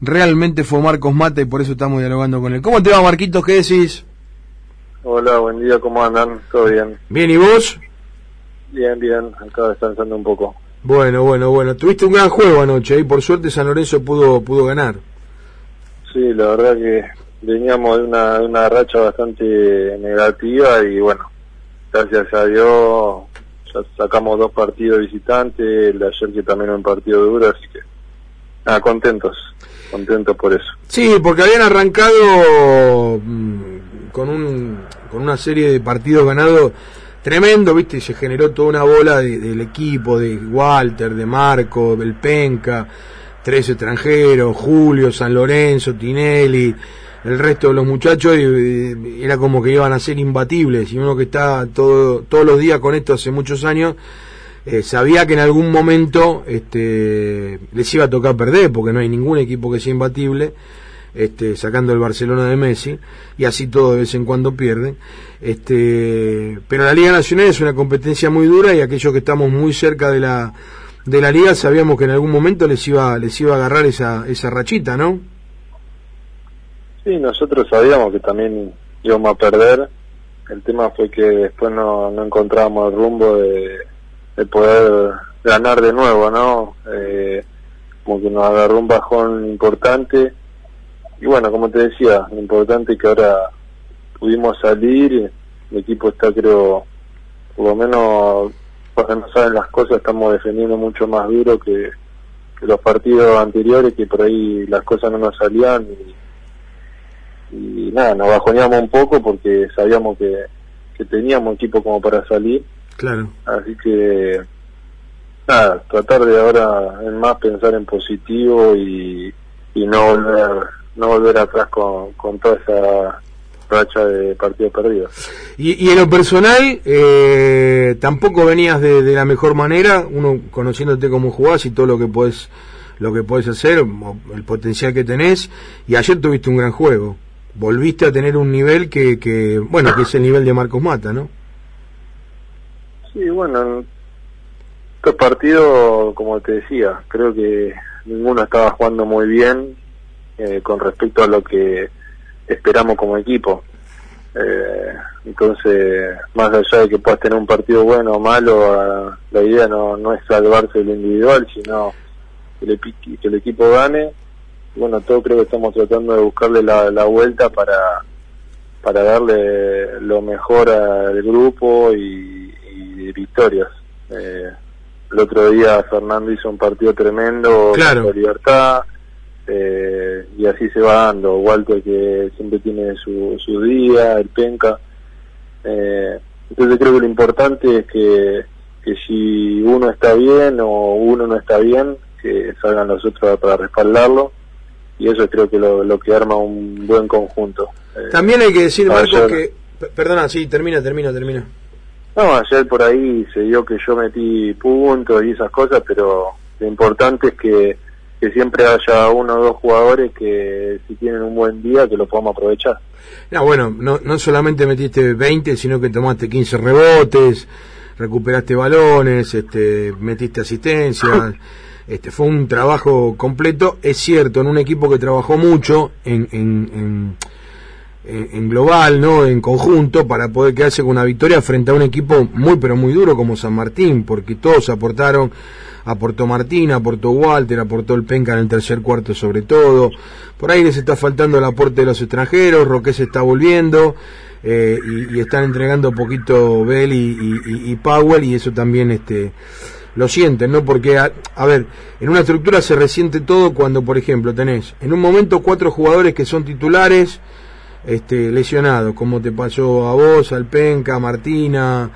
realmente fue Marcos Mata y por eso estamos dialogando con él. ¿Cómo te va, Marquitos? ¿Qué decís? Hola, buen día, ¿cómo andan? ¿Todo bien? Bien, ¿y vos? Bien, bien, acá descansando un poco. Bueno, bueno, bueno. Tuviste un gran juego anoche y por suerte San Lorenzo pudo, pudo ganar. Sí, la verdad que veníamos de una, de una racha bastante negativa y bueno, gracias a Dios ya sacamos dos partidos visitantes, el de ayer que también un partido duro, así que nada, contentos, contentos por eso. Sí, porque habían arrancado mm, con, un, con una serie de partidos ganados tremendo, viste, y se generó toda una bola de- del equipo, de Walter, de Marco, del Penca, tres extranjeros, Julio, San Lorenzo, Tinelli, el resto de los muchachos, y, y era como que iban a ser imbatibles, y uno que está todo, todos los días con esto hace muchos años, eh, sabía que en algún momento este, les iba a tocar perder, porque no hay ningún equipo que sea imbatible, este, sacando el Barcelona de Messi, y así todo de vez en cuando pierden. Este, pero la Liga Nacional es una competencia muy dura y aquellos que estamos muy cerca de la, de la liga sabíamos que en algún momento les iba, les iba a agarrar esa, esa rachita, ¿no? Sí, nosotros sabíamos que también íbamos a perder, el tema fue que después no, no encontrábamos el rumbo de, de poder ganar de nuevo, ¿no? Eh, como que nos agarró un bajón importante y bueno, como te decía, lo importante es que ahora pudimos salir, el equipo está creo, por lo menos cuando no saben las cosas estamos defendiendo mucho más duro que, los partidos anteriores que por ahí las cosas no nos salían y, y nada, nos bajoneamos un poco porque sabíamos que, que teníamos equipo como para salir, Claro. así que nada, tratar de ahora en más pensar en positivo y, y no volver no volver atrás con, con toda esa racha de partidos perdidos. Y, y en lo personal, eh, tampoco venías de, de la mejor manera, uno conociéndote cómo jugás y todo lo que puedes lo que puedes hacer, el potencial que tenés, y ayer tuviste un gran juego. Volviste a tener un nivel que, que bueno, que es el nivel de Marcos Mata, ¿no? Sí, bueno, en estos partidos, como te decía, creo que ninguno estaba jugando muy bien eh, con respecto a lo que esperamos como equipo. Eh, entonces, más allá de que puedas tener un partido bueno o malo, ah, la idea no, no es salvarse lo individual, sino que el, epi- que el equipo gane. Bueno, todo creo que estamos tratando de buscarle la, la vuelta para para darle lo mejor al grupo y, y victorias. Eh, el otro día Fernando hizo un partido tremendo, Claro. con libertad, eh, y así se va dando. Walter que siempre tiene su, su día, el Penca. Eh, entonces creo que lo importante es que, que si uno está bien o uno no está bien, que salgan los otros para respaldarlo. Y eso creo que lo, lo que arma un buen conjunto. Eh, También hay que decir, Marcos, ayer- que... Perdona, sí, termina, termina, termina. No, ayer por ahí se dio que yo metí puntos y esas cosas, pero lo importante es que, que siempre haya uno o dos jugadores que si tienen un buen día que lo podamos aprovechar. No, bueno, no, no solamente metiste 20, sino que tomaste 15 rebotes, recuperaste balones, este, metiste asistencia. Este, fue un trabajo completo. Es cierto, en un equipo que trabajó mucho en, en, en, en- en global, ¿no? En conjunto, para poder quedarse con una victoria frente a un equipo muy, pero muy duro como San Martín, porque todos aportaron. Aportó Martín, aportó Walter, aportó el Penca en el tercer cuarto sobre todo. Por ahí les está faltando el aporte de los extranjeros, Roque se está volviendo eh, y, están entregando poquito Bell y- y Powell y eso también este lo sienten, ¿no? Porque, a, a ver, en una estructura se resiente todo cuando, por ejemplo, tenés en un momento cuatro jugadores que son titulares este, lesionados, como te pasó a vos, al Penca, a Martina,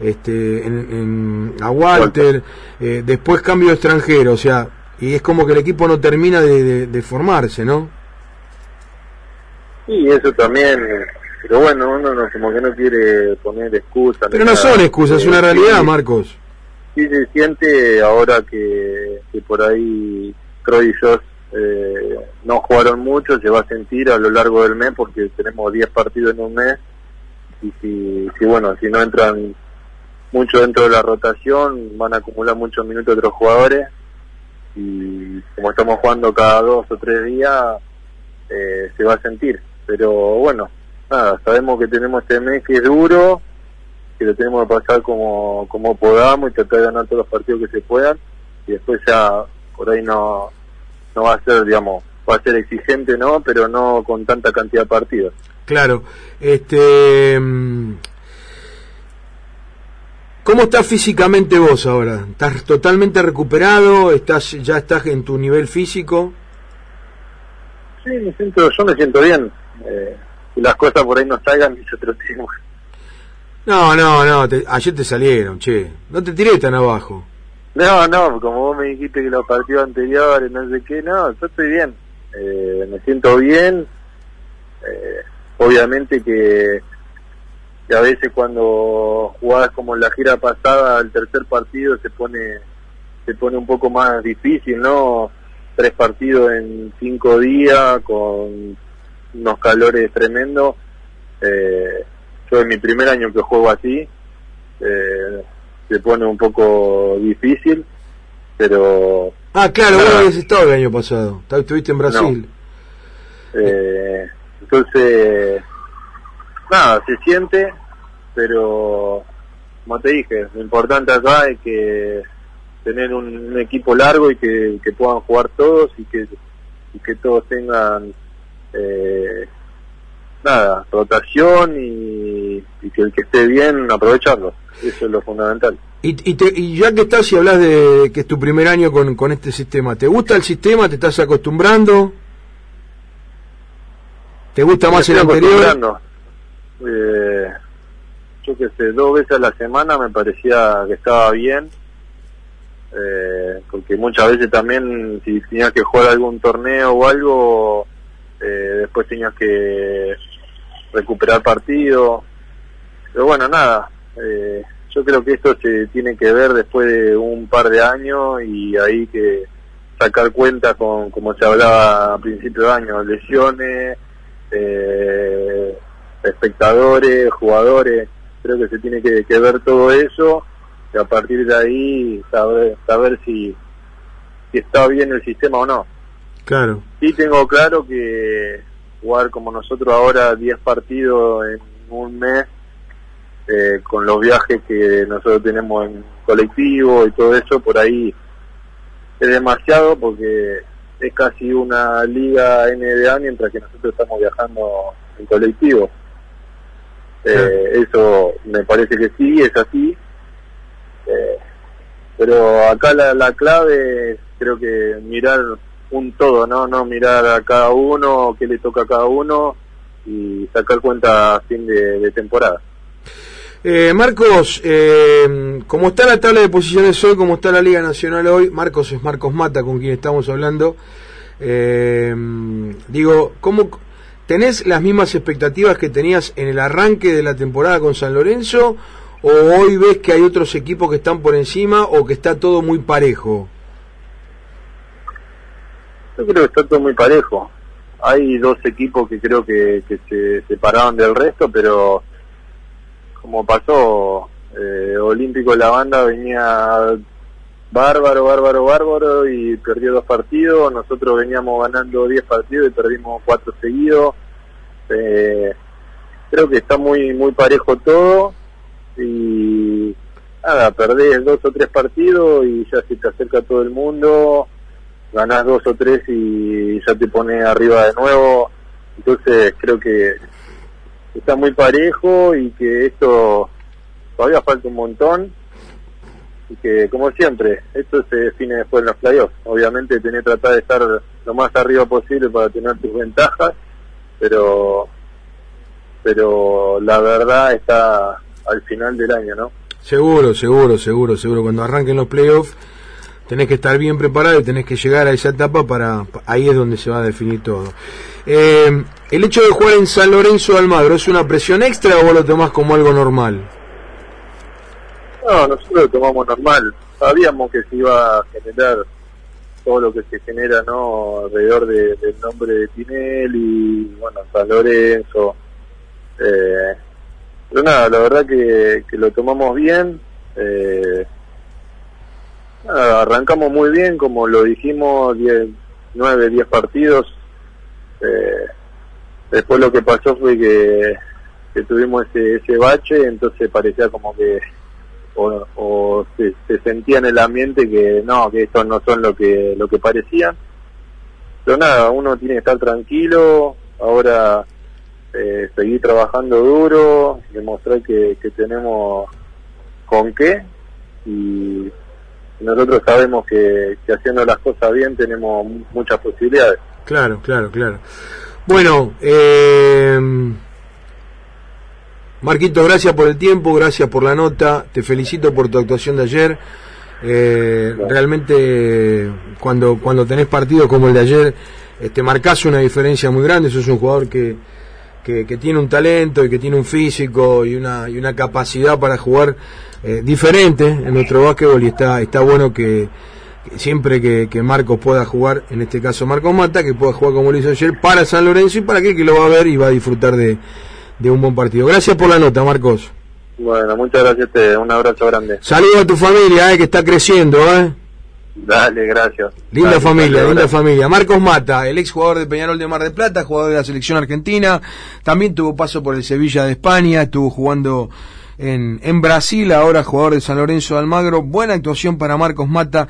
este, en- en- a Walter, eh, después cambio extranjero, o sea, y es como que el equipo no termina de, de- de formarse, ¿no? Y eso también, pero bueno, uno no, como que no quiere poner excusas. Pero no nada. son excusas, es una Eh, realidad, sí, Marcos. Sí se siente ahora que, que por ahí Croy y Josh eh, no jugaron mucho, se va a sentir a lo largo del mes porque tenemos 10 partidos en un mes. Y si, bueno, si no entran mucho dentro de la rotación van a acumular muchos minutos otros jugadores. Y como estamos jugando cada dos o tres días, eh, se va a sentir. Pero bueno, nada, sabemos que tenemos este mes que es duro, que lo tenemos que pasar como, como podamos y tratar de ganar todos los partidos que se puedan. Y después ya por ahí no, no va a ser, digamos, va a ser exigente, ¿no? Pero no con tanta cantidad de partidos. Claro. Este. Mm, ¿Cómo estás físicamente vos ahora? ¿Estás totalmente recuperado? ¿Estás ya estás en tu nivel físico? Sí, me siento, yo me siento bien. Eh, si las cosas por ahí no salgan, yo te lo. No, no, no, ayer te salieron, che. No te tiré tan abajo. No, no, como vos me dijiste que los partidos anteriores, no sé qué, no, yo estoy bien. Eh, me siento bien. Eh, obviamente que, a veces cuando jugás como en la gira pasada, el tercer partido se pone se pone un poco más difícil, ¿no? Tres partidos en cinco días con unos calores tremendos. Eh, yo en mi primer año que juego así, eh, se pone un poco difícil, pero... Ah, claro, vos habías estado el año pasado, estuviste en Brasil. Eh, entonces, nada, se siente, pero como te dije, lo importante acá es que tener un, equipo largo y que, puedan jugar todos y que, y que todos tengan eh, nada, rotación y, que el que esté bien aprovecharlo. Eso es lo fundamental. Y, y, ya que estás y hablas de que es tu primer año con, con este sistema, ¿te gusta el sistema? ¿Te estás acostumbrando? ¿Te gusta más el anterior? Eh, yo que sé, dos veces a la semana me parecía que estaba bien. Eh, porque muchas veces también si tenías que jugar algún torneo o algo, eh, después tenías que recuperar partido. Pero bueno, nada, eh, yo creo que esto se tiene que ver después de un par de años y ahí que sacar cuenta con, como se hablaba a principio de año, lesiones, eh, espectadores, jugadores, creo que se tiene que, ver todo eso y a partir de ahí saber, saber si, si está bien el sistema o no. Claro. Sí tengo claro que jugar como nosotros ahora 10 partidos en un mes eh, con los viajes que nosotros tenemos en colectivo y todo eso, por ahí es demasiado porque es casi una liga NBA mientras que nosotros estamos viajando en colectivo. Eh, eso me parece que sí, es así. Eh, pero acá la, la clave creo que mirar un todo, ¿no? No mirar a cada uno, qué le toca a cada uno y sacar cuenta a fin de, temporada. Eh, Marcos, eh, como está la tabla de posiciones hoy, como está la Liga Nacional hoy, Marcos es Marcos Mata con quien estamos hablando. Eh, digo, ¿cómo tenés las mismas expectativas que tenías en el arranque de la temporada con San Lorenzo? ¿O hoy ves que hay otros equipos que están por encima o que está todo muy parejo? Yo creo que está todo muy parejo. Hay dos equipos que creo que, se separaron del resto, pero como pasó, eh, Olímpico La Banda venía bárbaro, bárbaro, bárbaro y perdió dos partidos. Nosotros veníamos ganando diez partidos y perdimos cuatro seguidos. Eh, creo que está muy muy parejo todo y nada, perdés dos o tres partidos y ya se te acerca todo el mundo ganás dos o tres y ya te pone arriba de nuevo. Entonces creo que está muy parejo y que esto todavía falta un montón. Y que como siempre esto se define después en los playoffs. Obviamente tenés que tratar de estar lo más arriba posible para tener tus ventajas pero pero la verdad está al final del año no seguro seguro seguro seguro. Cuando arranquen los playoffs tenés que estar bien preparado y tenés que llegar a esa etapa para ahí es donde se va a definir todo. Eh, el hecho de jugar en San Lorenzo de Almagro es una presión extra o vos lo tomás como algo normal? No, nosotros lo tomamos normal. Sabíamos que se iba a generar todo lo que se genera no alrededor del nombre de Tinelli, bueno, San Lorenzo. Eh, pero nada, la verdad que, que lo tomamos bien. Eh, arrancamos muy bien, como lo dijimos, 10, 9, 10 partidos. Eh, después lo que pasó fue que, tuvimos ese, ese bache, entonces parecía como que o, se, sentía en el ambiente que no, que estos no son lo que lo que parecían. Pero nada, uno tiene que estar tranquilo, ahora eh, seguir trabajando duro, demostrar que, que tenemos con qué y nosotros sabemos que, que haciendo las cosas bien tenemos muchas posibilidades. Claro, claro, claro. Bueno, eh, Marquito, gracias por el tiempo, gracias por la nota, te felicito por tu actuación de ayer. Eh, realmente cuando cuando tenés partidos como el de ayer, este marcas una diferencia muy grande, sos un jugador que, que, tiene un talento y que tiene un físico y una, y una capacidad para jugar eh, diferente en nuestro básquetbol y está, está bueno que, siempre que, que, Marcos pueda jugar, en este caso Marcos Mata, que pueda jugar como lo hizo ayer para San Lorenzo y para aquel que lo va a ver y va a disfrutar de, de un buen partido. Gracias por la nota, Marcos. Bueno, muchas gracias a ustedes. Un abrazo grande. Saludos a tu familia, eh, que está creciendo. Eh. Dale, gracias. Linda familia, linda familia. Marcos Mata, el ex jugador de Peñarol de Mar del Plata, jugador de la selección argentina. También tuvo paso por el Sevilla de España, estuvo jugando en, en Brasil, ahora jugador de San Lorenzo de Almagro. Buena actuación para Marcos Mata.